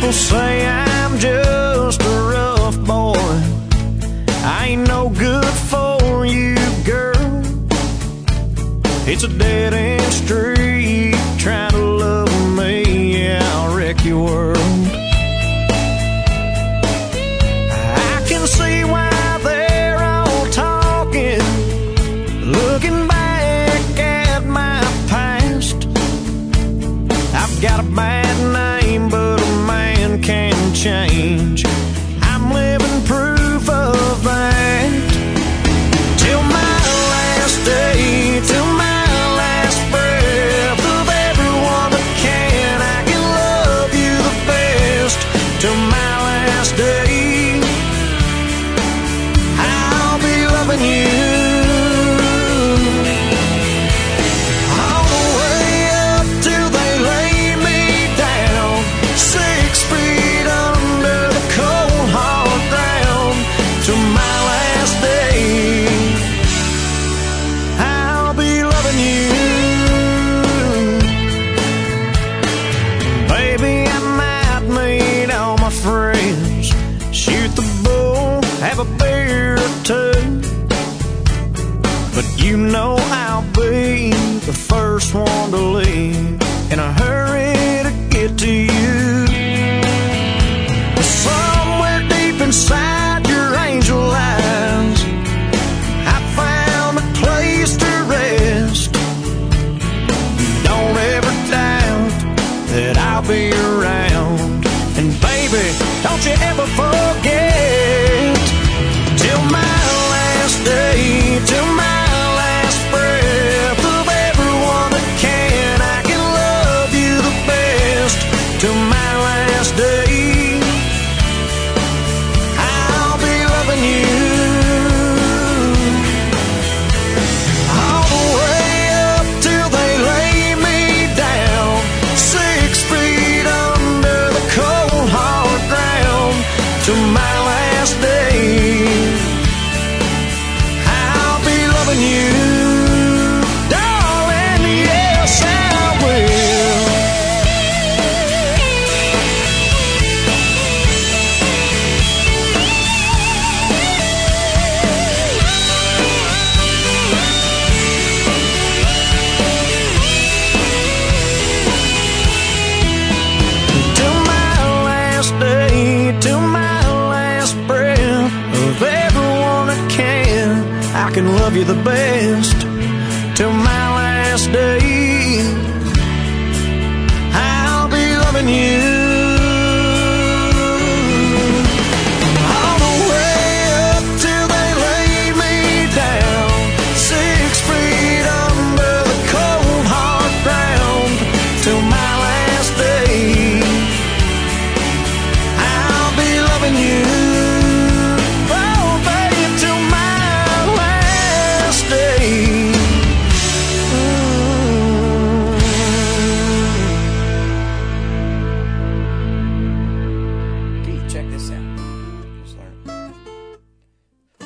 People say I'm just a rough boy. I ain't no good for you, girl. It's a dead end street. Trying to love me, yeah, I'll wreck your world. I can see why they're all talking. Looking back at my past. I've got a bad but man can change. I'm living proof of that. Have a beer or two. But you know I'll be the first one to leave in a hurry to get to you. Somewhere deep inside your angel eyes, I found a place to rest. Don't ever doubt that I'll be around. And baby, don't you ever can love you the best. Till my last day,